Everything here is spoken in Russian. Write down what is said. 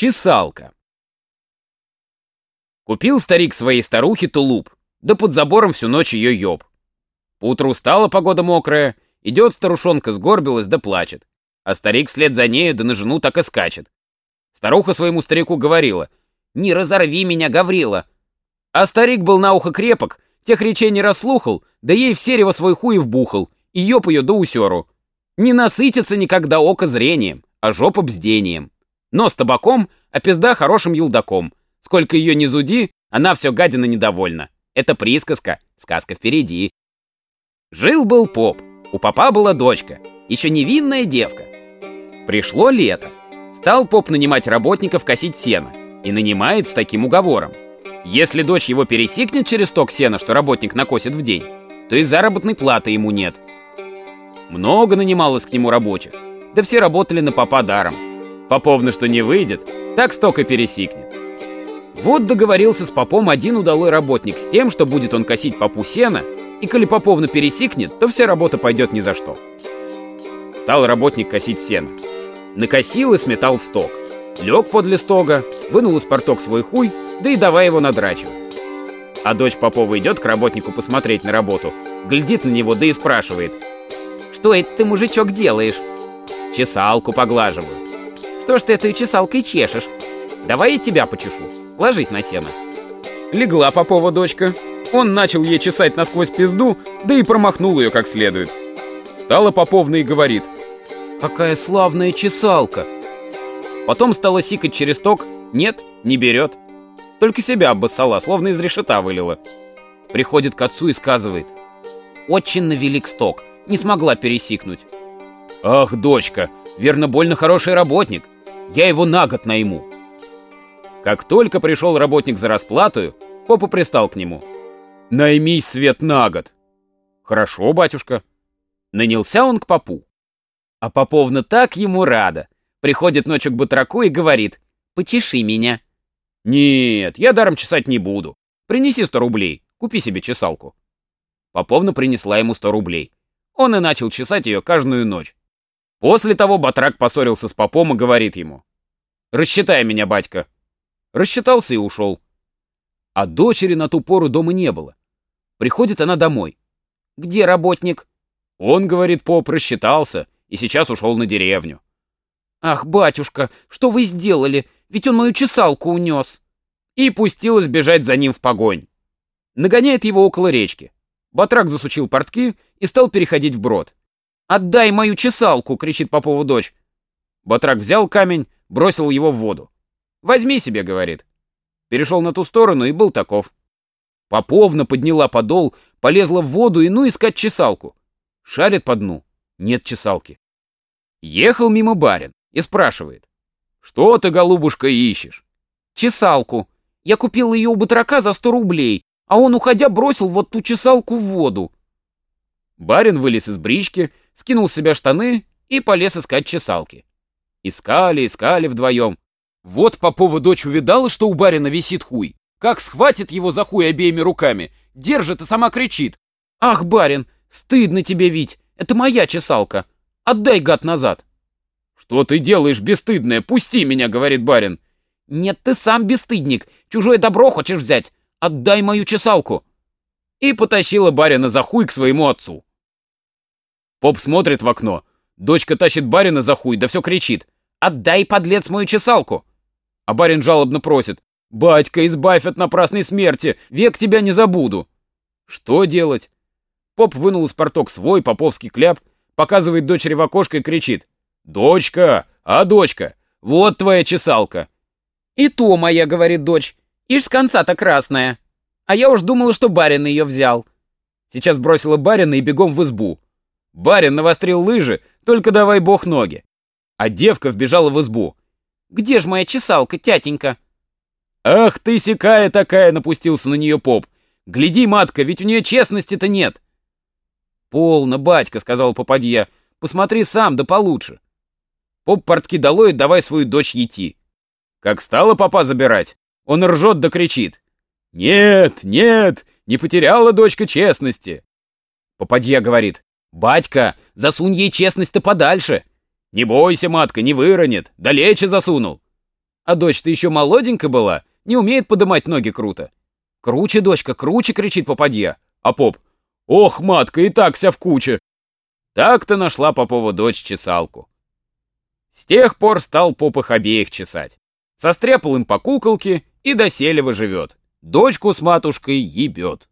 Чесалка. Купил старик своей старухе тулуп, да под забором всю ночь ее ёб. Поутру стала погода мокрая, идет старушонка сгорбилась да плачет, а старик вслед за нею да на жену так и скачет. Старуха своему старику говорила, «Не разорви меня, Гаврила!» А старик был на ухо крепок, тех речей не расслухал, да ей в серево свой хуй вбухал, и ёб ее до усеру. Не насытится никогда око зрением, а жопа бздением. Нос табаком, а пизда хорошим елдаком. Сколько ее не зуди, она все гадина недовольна. Это присказка, сказка впереди. Жил-был поп, у попа была дочка, еще невинная девка. Пришло лето. Стал поп нанимать работников косить сено. И нанимает с таким уговором. Если дочь его пересекнет через ток сена, что работник накосит в день, то и заработной платы ему нет. Много нанималось к нему рабочих, да все работали на попа даром. Поповна что не выйдет, так сток и пересекнет. Вот договорился с попом один удалой работник с тем, что будет он косить попу сена, и коли поповна пересекнет, то вся работа пойдет ни за что. Стал работник косить сено. Накосил и сметал в сток. Лег подле стога, вынул из порток свой хуй, да и давай его надрачивать. А дочь Попова идет к работнику посмотреть на работу, глядит на него, да и спрашивает. «Что это ты, мужичок, делаешь?» «Чесалку поглаживаю». «Что ж ты этой чесалкой чешешь?» «Давай я тебя почешу. Ложись на сено». Легла Попова дочка. Он начал ей чесать насквозь пизду, да и промахнул ее как следует. Стала Поповна и говорит. «Какая славная чесалка!» Потом стала сикать через ток. Нет, не берет. Только себя обоссала, словно из решета вылила. Приходит к отцу и сказывает. Очень навелик сток, не смогла пересикнуть. Ах, дочка, верно, больно хороший работник. Я его на год найму. Как только пришел работник за расплатою, попа пристал к нему. Наймись, Свет, на год. Хорошо, батюшка. Нанялся он к попу. А поповна так ему рада. Приходит ночью к батраку и говорит, «Почеши меня». «Нет, я даром чесать не буду. Принеси сто рублей, купи себе чесалку». Поповна принесла ему сто рублей. Он и начал чесать ее каждую ночь. После того батрак поссорился с попом и говорит ему. «Рассчитай меня, батька». Рассчитался и ушел. А дочери на ту пору дома не было. Приходит она домой. «Где работник?» Он, говорит поп, рассчитался и сейчас ушел на деревню. «Ах, батюшка, что вы сделали? Ведь он мою чесалку унес!» И пустилась бежать за ним в погонь. Нагоняет его около речки. Батрак засучил портки и стал переходить в брод. «Отдай мою чесалку!» — кричит Попову дочь. Батрак взял камень, бросил его в воду. «Возьми себе», — говорит. Перешел на ту сторону и был таков. Поповна подняла подол, полезла в воду и ну искать чесалку. Шарит по дну. Нет чесалки. Ехал мимо барин и спрашивает. «Что ты, голубушка, ищешь?» «Чесалку. Я купил ее у батрака за сто рублей, а он, уходя, бросил вот ту чесалку в воду». Барин вылез из брички, скинул с себя штаны и полез искать чесалки. Искали, искали вдвоем. Вот Попова дочь увидала, что у барина висит хуй. Как схватит его за хуй обеими руками, держит и сама кричит. «Ах, барин, стыдно тебе, Вить, это моя чесалка. Отдай, гад, назад!» «Что ты делаешь, бесстыдная? Пусти меня!» — говорит барин. «Нет, ты сам бесстыдник. Чужое добро хочешь взять. Отдай мою чесалку!» И потащила барина за хуй к своему отцу. Поп смотрит в окно. Дочка тащит барина за хуй, да все кричит. «Отдай, подлец, мою чесалку!» А барин жалобно просит. «Батька, избавь от напрасной смерти! Век тебя не забуду!» Что делать? Поп вынул из порток свой поповский кляп, показывает дочери в окошко и кричит. «Дочка! А, дочка! Вот твоя чесалка!» «И то моя, — говорит дочь, — ишь с конца-то красная. А я уж думала, что барин ее взял». Сейчас бросила барина и бегом в избу. Барин навострил лыжи, только давай бог ноги. А девка вбежала в избу. «Где ж моя чесалка, тятенька?» «Ах ты сякая такая!» — напустился на нее поп. «Гляди, матка, ведь у нее честности-то нет!» «Полно, батька!» — сказал попадья. «Посмотри сам, да получше!» Поп портки долой, давай свою дочь ети. Как стала папа забирать, он ржет да кричит. Нет, нет, не потеряла дочка честности. Попадья говорит, батька, засунь ей честность-то подальше. Не бойся, матка, не выронит, далече засунул. А дочь-то еще молоденькая была, не умеет подымать ноги круто. «Круче, дочка, круче!» — кричит попадья. А поп «Ох, матка, и так вся в куче!» Так-то нашла Попова дочь чесалку. С тех пор стал поп их обеих чесать. Состряпал им по куколке и доселево живет. Дочку с матушкой ебет.